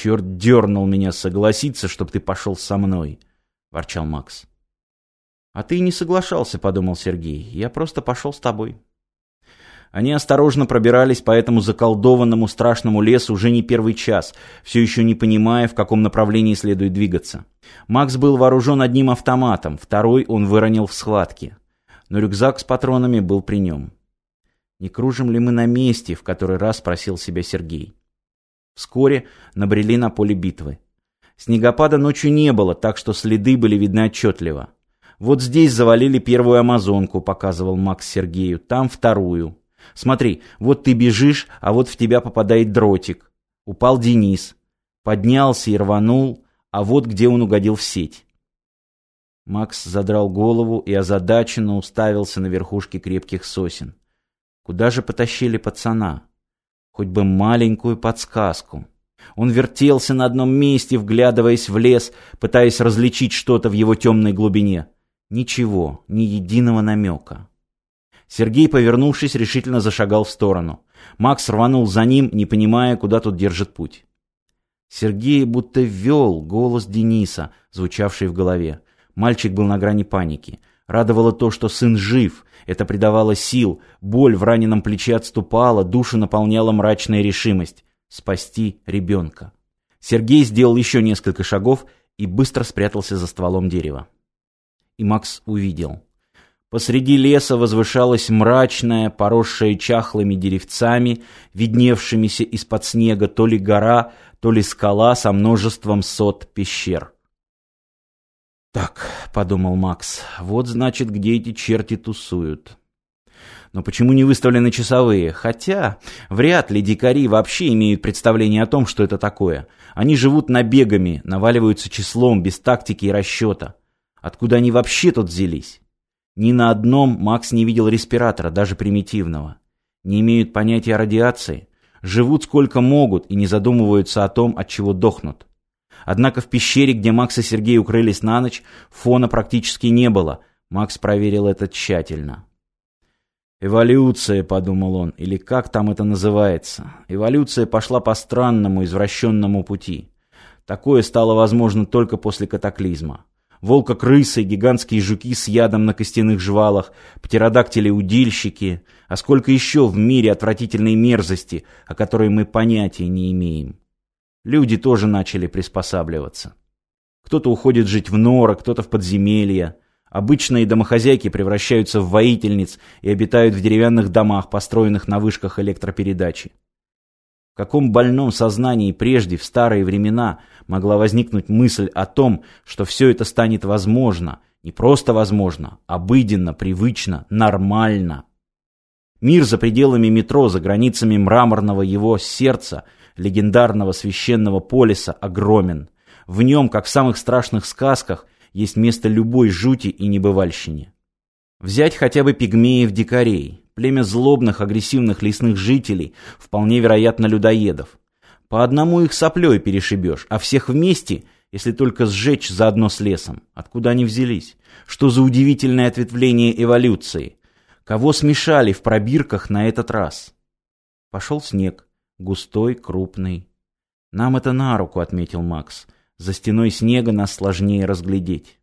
«Черт дернул меня согласиться, чтоб ты пошел со мной», — ворчал Макс. «А ты не соглашался», — подумал Сергей. «Я просто пошел с тобой». Они осторожно пробирались по этому заколдованному страшному лесу уже не первый час, все еще не понимая, в каком направлении следует двигаться. Макс был вооружен одним автоматом, второй он выронил в схватке. Но рюкзак с патронами был при нем. «Не кружим ли мы на месте?» — в который раз спросил себя Сергей. Вскоре набрели на поле битвы. Снегопада ночью не было, так что следы были видны отчетливо. «Вот здесь завалили первую амазонку», — показывал Макс Сергею, — «там вторую». Смотри, вот ты бежишь, а вот в тебя попадает дротик. Упал Денис. Поднялся и рванул, а вот где он угодил в сеть. Макс задрал голову и озадаченно уставился на верхушки крепких сосен. Куда же потащили пацана? Хоть бы маленькую подсказку. Он вертелся на одном месте, вглядываясь в лес, пытаясь различить что-то в его темной глубине. Ничего, ни единого намека. Сергей, повернувшись, решительно зашагал в сторону. Макс рванул за ним, не понимая, куда тут держит путь. Сергей будто вел голос Дениса, звучавший в голове. Мальчик был на грани паники. Радовало то, что сын жив. Это придавало сил. Боль в раненом плече отступала, душу наполняла мрачная решимость. Спасти ребенка. Сергей сделал еще несколько шагов и быстро спрятался за стволом дерева. И Макс увидел. Посреди леса возвышалась мрачная, поросшая чахлыми деревцами, видневшимися из-под снега то ли гора, то ли скала со множеством сот пещер. «Так», — подумал Макс, — «вот значит, где эти черти тусуют». Но почему не выставлены часовые? Хотя, вряд ли дикари вообще имеют представление о том, что это такое. Они живут набегами, наваливаются числом, без тактики и расчета. Откуда они вообще тут взялись? Ни на одном Макс не видел респиратора, даже примитивного. Не имеют понятия о радиации, живут сколько могут и не задумываются о том, от чего дохнут. Однако в пещере, где Макс и Сергей укрылись на ночь, фона практически не было. Макс проверил это тщательно. «Эволюция», — подумал он, — или как там это называется. Эволюция пошла по странному, извращенному пути. Такое стало возможно только после катаклизма волка-крысы, гигантские жуки с ядом на костяных жвалах, птеродактили-удильщики, а сколько еще в мире отвратительной мерзости, о которой мы понятия не имеем. Люди тоже начали приспосабливаться. Кто-то уходит жить в норы, кто-то в подземелья. Обычные домохозяйки превращаются в воительниц и обитают в деревянных домах, построенных на вышках электропередачи каком больном сознании прежде, в старые времена, могла возникнуть мысль о том, что все это станет возможно, не просто возможно, обыденно, привычно, нормально. Мир за пределами метро, за границами мраморного его сердца, легендарного священного полиса, огромен. В нем, как в самых страшных сказках, есть место любой жути и небывальщине. Взять хотя бы пигмеев-дикарей, Племя злобных, агрессивных лесных жителей, вполне вероятно людоедов. По одному их соплей перешибешь, а всех вместе, если только сжечь заодно с лесом. Откуда они взялись? Что за удивительное ответвление эволюции? Кого смешали в пробирках на этот раз? Пошел снег. Густой, крупный. «Нам это на руку», — отметил Макс. «За стеной снега нас сложнее разглядеть».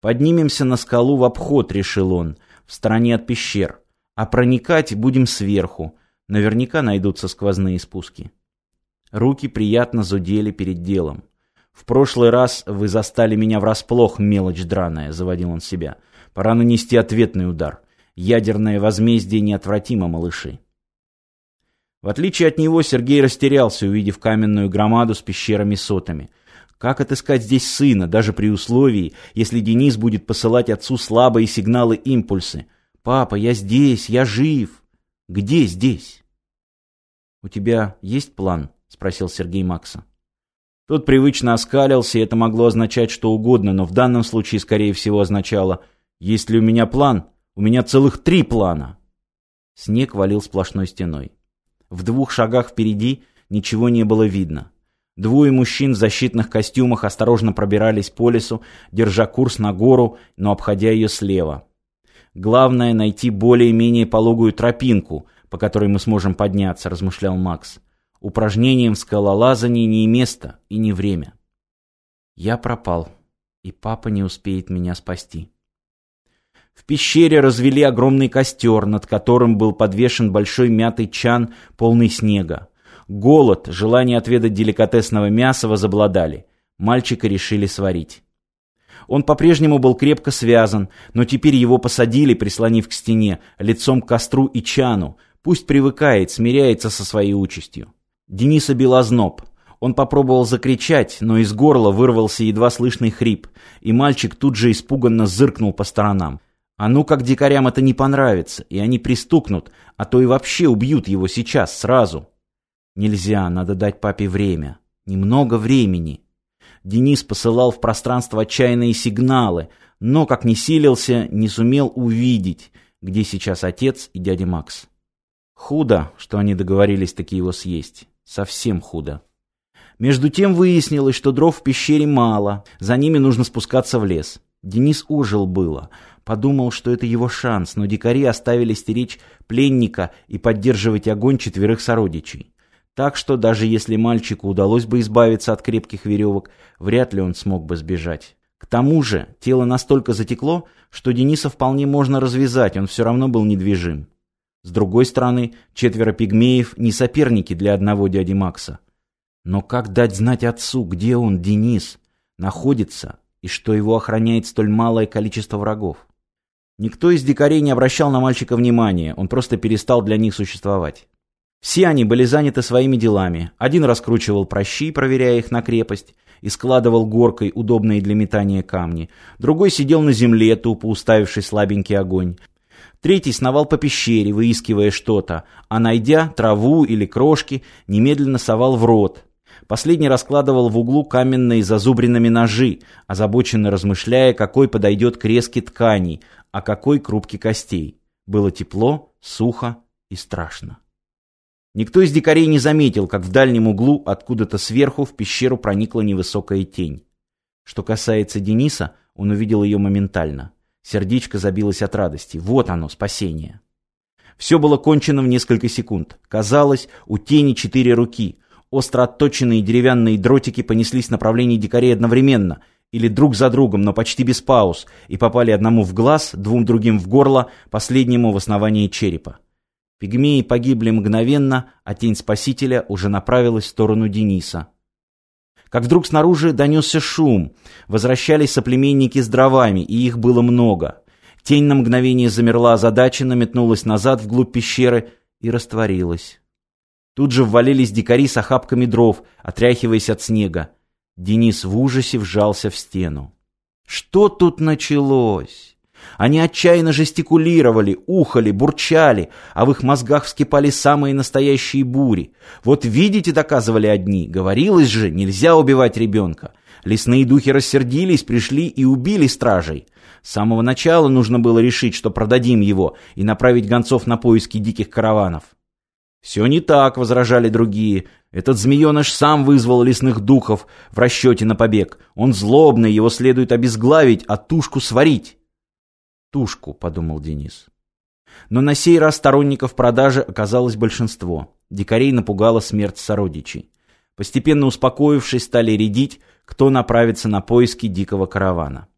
«Поднимемся на скалу в обход», — решил он, — «в стороне от пещер. А проникать будем сверху. Наверняка найдутся сквозные спуски. Руки приятно зудели перед делом. «В прошлый раз вы застали меня врасплох, мелочь драная», — заводил он себя. «Пора нанести ответный удар. Ядерное возмездие неотвратимо, малыши». В отличие от него, Сергей растерялся, увидев каменную громаду с пещерами-сотами. Как отыскать здесь сына, даже при условии, если Денис будет посылать отцу слабые сигналы-импульсы — «Папа, я здесь, я жив!» «Где здесь?» «У тебя есть план?» — спросил Сергей Макса. Тот привычно оскалился, и это могло означать что угодно, но в данном случае, скорее всего, означало «Есть ли у меня план? У меня целых три плана!» Снег валил сплошной стеной. В двух шагах впереди ничего не было видно. Двое мужчин в защитных костюмах осторожно пробирались по лесу, держа курс на гору, но обходя ее слева. Главное — найти более-менее пологую тропинку, по которой мы сможем подняться, размышлял Макс. Упражнением в скалолазании не место и не время. Я пропал, и папа не успеет меня спасти. В пещере развели огромный костер, над которым был подвешен большой мятый чан, полный снега. Голод, желание отведать деликатесного мяса возобладали. Мальчика решили сварить. Он по-прежнему был крепко связан, но теперь его посадили, прислонив к стене, лицом к костру и чану. Пусть привыкает, смиряется со своей участью. Дениса бил озноб. Он попробовал закричать, но из горла вырвался едва слышный хрип, и мальчик тут же испуганно зыркнул по сторонам. А ну как дикарям это не понравится, и они пристукнут, а то и вообще убьют его сейчас, сразу. Нельзя, надо дать папе время. Немного времени. Денис посылал в пространство отчаянные сигналы, но, как не силился, не сумел увидеть, где сейчас отец и дядя Макс. Худо, что они договорились таки его съесть. Совсем худо. Между тем выяснилось, что дров в пещере мало, за ними нужно спускаться в лес. Денис ожил было, подумал, что это его шанс, но дикари оставили стеречь пленника и поддерживать огонь четверых сородичей. Так что даже если мальчику удалось бы избавиться от крепких веревок, вряд ли он смог бы сбежать. К тому же тело настолько затекло, что Дениса вполне можно развязать, он все равно был недвижим. С другой стороны, четверо пигмеев не соперники для одного дяди Макса. Но как дать знать отцу, где он, Денис, находится, и что его охраняет столь малое количество врагов? Никто из дикарей не обращал на мальчика внимания, он просто перестал для них существовать. Все они были заняты своими делами. Один раскручивал прощи, проверяя их на крепость, и складывал горкой удобные для метания камни. Другой сидел на земле, тупо уставивший слабенький огонь. Третий сновал по пещере, выискивая что-то, а найдя траву или крошки, немедленно совал в рот. Последний раскладывал в углу каменные зазубринами ножи, озабоченно размышляя, какой подойдет к резке тканей, а какой к рубке костей. Было тепло, сухо и страшно. Никто из дикарей не заметил, как в дальнем углу откуда-то сверху в пещеру проникла невысокая тень. Что касается Дениса, он увидел ее моментально. Сердечко забилось от радости. Вот оно, спасение. Все было кончено в несколько секунд. Казалось, у тени четыре руки. Остро отточенные деревянные дротики понеслись в направлении дикарей одновременно, или друг за другом, но почти без пауз, и попали одному в глаз, двум другим в горло, последнему в основании черепа. Пигмеи погибли мгновенно, а тень спасителя уже направилась в сторону Дениса. Как вдруг снаружи донесся шум. Возвращались соплеменники с дровами, и их было много. Тень на мгновение замерла озадаченно, метнулась назад вглубь пещеры и растворилась. Тут же ввалились дикари с охапками дров, отряхиваясь от снега. Денис в ужасе вжался в стену. Что тут началось? Они отчаянно жестикулировали, ухали, бурчали, а в их мозгах вскипали самые настоящие бури. Вот видите, доказывали одни, говорилось же, нельзя убивать ребенка. Лесные духи рассердились, пришли и убили стражей. С самого начала нужно было решить, что продадим его, и направить гонцов на поиски диких караванов. «Все не так», — возражали другие. «Этот змееныш сам вызвал лесных духов в расчете на побег. Он злобный, его следует обезглавить, а тушку сварить» тушку», — подумал Денис. Но на сей раз сторонников продажи оказалось большинство. Дикарей напугала смерть сородичей. Постепенно успокоившись, стали рядить, кто направится на поиски дикого каравана.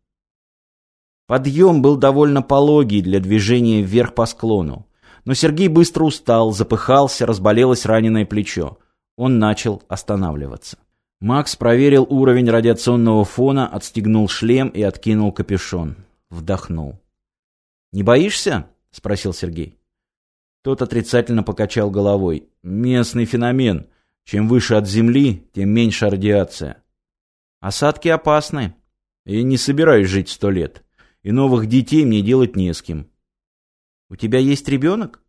Подъем был довольно пологий для движения вверх по склону. Но Сергей быстро устал, запыхался, разболелось раненое плечо. Он начал останавливаться. Макс проверил уровень радиационного фона, отстегнул шлем и откинул капюшон. Вдохнул. «Не боишься?» — спросил Сергей. Тот отрицательно покачал головой. «Местный феномен. Чем выше от земли, тем меньше радиация». «Осадки опасны. Я не собираюсь жить сто лет. И новых детей мне делать не с кем». «У тебя есть ребенок?»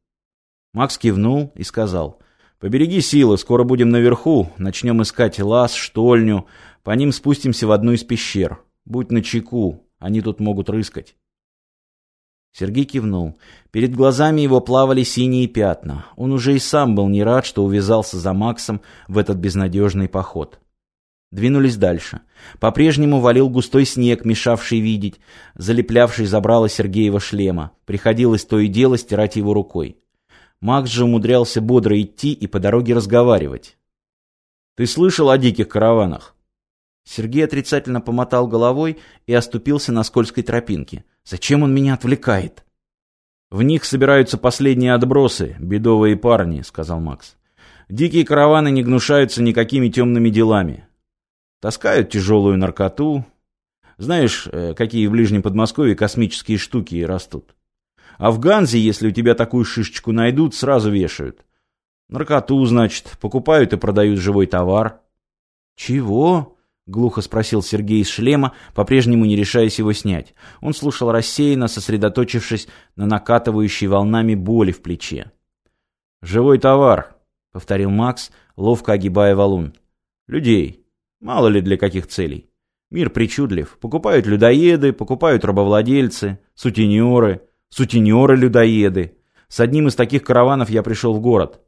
Макс кивнул и сказал. «Побереги силы, скоро будем наверху, начнем искать лаз, штольню, по ним спустимся в одну из пещер. Будь начеку, они тут могут рыскать». Сергей кивнул. Перед глазами его плавали синие пятна. Он уже и сам был не рад, что увязался за Максом в этот безнадежный поход. Двинулись дальше. По-прежнему валил густой снег, мешавший видеть, залеплявший забрало Сергеева шлема. Приходилось то и дело стирать его рукой. Макс же умудрялся бодро идти и по дороге разговаривать. Ты слышал о диких караванах? Сергей отрицательно помотал головой и оступился на скользкой тропинке. Зачем он меня отвлекает? В них собираются последние отбросы, бедовые парни, сказал Макс. Дикие караваны не гнушаются никакими темными делами. Таскают тяжелую наркоту. Знаешь, э, какие в Ближнем Подмосковье космические штуки растут? А в Ганзе, если у тебя такую шишечку найдут, сразу вешают. Наркоту, значит, покупают и продают живой товар. Чего? Глухо спросил Сергей из шлема, по-прежнему не решаясь его снять. Он слушал рассеянно, сосредоточившись на накатывающей волнами боли в плече. «Живой товар», — повторил Макс, ловко огибая валун. «Людей. Мало ли для каких целей. Мир причудлив. Покупают людоеды, покупают рабовладельцы, сутенеры, сутенеры-людоеды. С одним из таких караванов я пришел в город.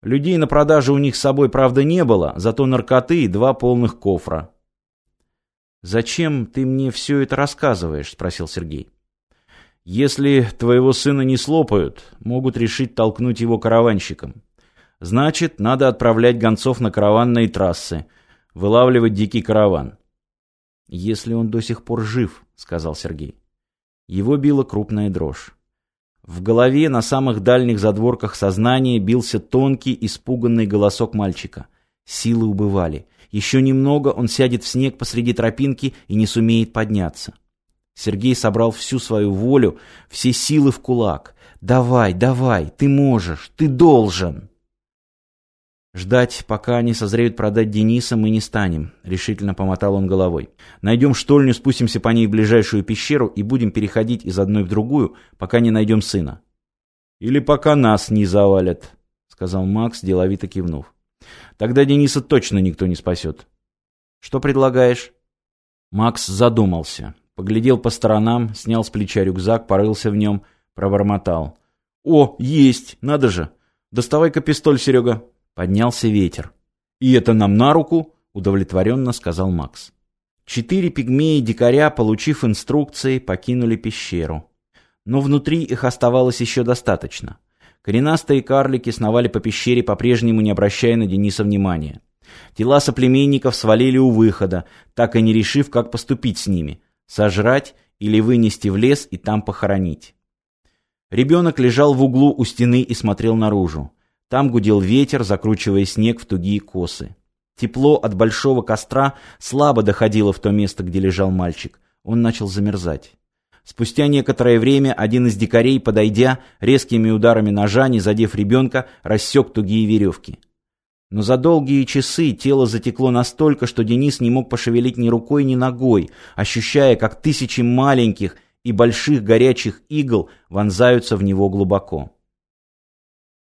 Людей на продаже у них с собой, правда, не было, зато наркоты и два полных кофра. «Зачем ты мне все это рассказываешь?» – спросил Сергей. «Если твоего сына не слопают, могут решить толкнуть его караванщиком. Значит, надо отправлять гонцов на караванные трассы, вылавливать дикий караван». «Если он до сих пор жив», – сказал Сергей. Его била крупная дрожь. В голове на самых дальних задворках сознания бился тонкий, испуганный голосок мальчика. Силы убывали. Еще немного он сядет в снег посреди тропинки и не сумеет подняться. Сергей собрал всю свою волю, все силы в кулак. «Давай, давай, ты можешь, ты должен!» «Ждать, пока они созреют продать Дениса, мы не станем», — решительно помотал он головой. «Найдем штольню, спустимся по ней в ближайшую пещеру и будем переходить из одной в другую, пока не найдем сына». «Или пока нас не завалят», — сказал Макс, деловито кивнув. «Тогда Дениса точно никто не спасет». «Что предлагаешь?» Макс задумался, поглядел по сторонам, снял с плеча рюкзак, порылся в нем, пробормотал. «О, есть! Надо же! Доставай-ка пистоль, Серега!» Поднялся ветер. «И это нам на руку», — удовлетворенно сказал Макс. Четыре пигмеи-дикаря, получив инструкции, покинули пещеру. Но внутри их оставалось еще достаточно. Коренастые карлики сновали по пещере, по-прежнему не обращая на Дениса внимания. Тела соплеменников свалили у выхода, так и не решив, как поступить с ними — сожрать или вынести в лес и там похоронить. Ребенок лежал в углу у стены и смотрел наружу. Там гудел ветер, закручивая снег в тугие косы. Тепло от большого костра слабо доходило в то место, где лежал мальчик. Он начал замерзать. Спустя некоторое время один из дикарей, подойдя, резкими ударами ножа, не задев ребенка, рассек тугие веревки. Но за долгие часы тело затекло настолько, что Денис не мог пошевелить ни рукой, ни ногой, ощущая, как тысячи маленьких и больших горячих игл вонзаются в него глубоко.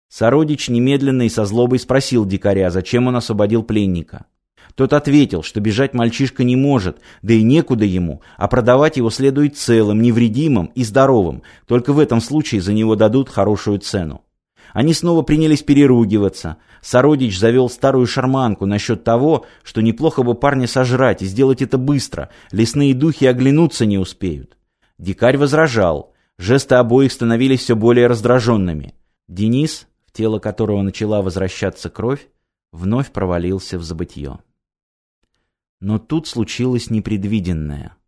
Сородич немедленно и со злобой спросил дикаря, зачем он освободил пленника. Тот ответил, что бежать мальчишка не может, да и некуда ему, а продавать его следует целым, невредимым и здоровым, только в этом случае за него дадут хорошую цену. Они снова принялись переругиваться. Сородич завел старую шарманку насчет того, что неплохо бы парня сожрать и сделать это быстро, лесные духи оглянуться не успеют. Дикарь возражал, жесты обоих становились все более раздраженными. Денис, тело которого начала возвращаться кровь, вновь провалился в забытье. Но тут случилось непредвиденное.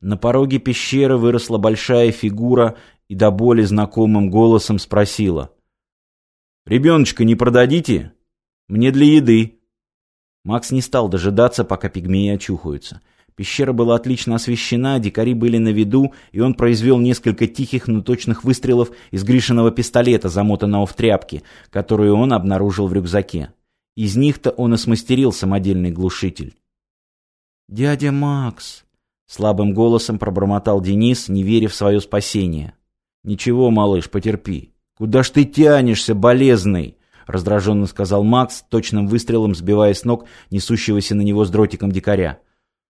На пороге пещеры выросла большая фигура и до боли знакомым голосом спросила. «Ребеночка не продадите? Мне для еды». Макс не стал дожидаться, пока пигмеи очухаются. Пещера была отлично освещена, дикари были на виду, и он произвел несколько тихих, но точных выстрелов из Гришиного пистолета, замотанного в тряпки, которую он обнаружил в рюкзаке. Из них-то он и смастерил самодельный глушитель. «Дядя Макс!» — слабым голосом пробормотал Денис, не веря в свое спасение. «Ничего, малыш, потерпи. Куда ж ты тянешься, болезный?» — раздраженно сказал Макс, точным выстрелом сбивая с ног несущегося на него с дротиком дикаря.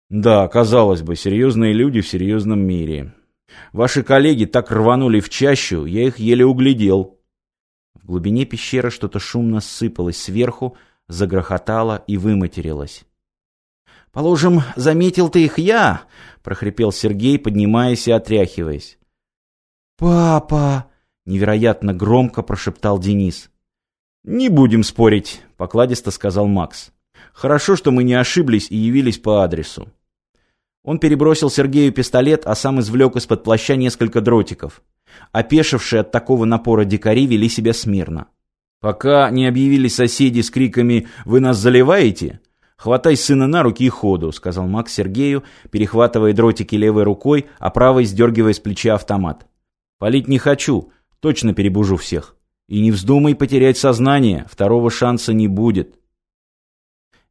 Да, казалось бы, серьезные люди в серьезном мире. Ваши коллеги так рванули в чащу, я их еле углядел. В глубине пещеры что-то шумно сыпалось сверху, загрохотало и выматерилось. «Положим, заметил ты их я!» — прохрипел Сергей, поднимаясь и отряхиваясь. «Папа!» — невероятно громко прошептал Денис. «Не будем спорить», — покладисто сказал Макс. Хорошо, что мы не ошиблись и явились по адресу. Он перебросил Сергею пистолет, а сам извлек из-под плаща несколько дротиков. Опешившие от такого напора дикари вели себя смирно. Пока не объявились соседи с криками «Вы нас заливаете?», «Хватай сына на руки и ходу», — сказал Макс Сергею, перехватывая дротики левой рукой, а правой сдергивая с плеча автомат. «Палить не хочу, точно перебужу всех. И не вздумай потерять сознание, второго шанса не будет».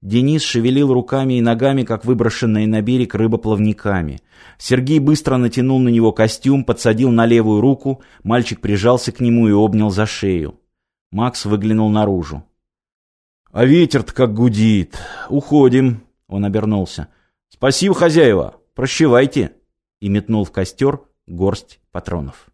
Денис шевелил руками и ногами, как выброшенные на берег рыба плавниками. Сергей быстро натянул на него костюм, подсадил на левую руку, мальчик прижался к нему и обнял за шею. Макс выглянул наружу. «А ветер-то как гудит! Уходим!» Он обернулся. «Спасибо, хозяева! Прощевайте!» И метнул в костер горсть патронов.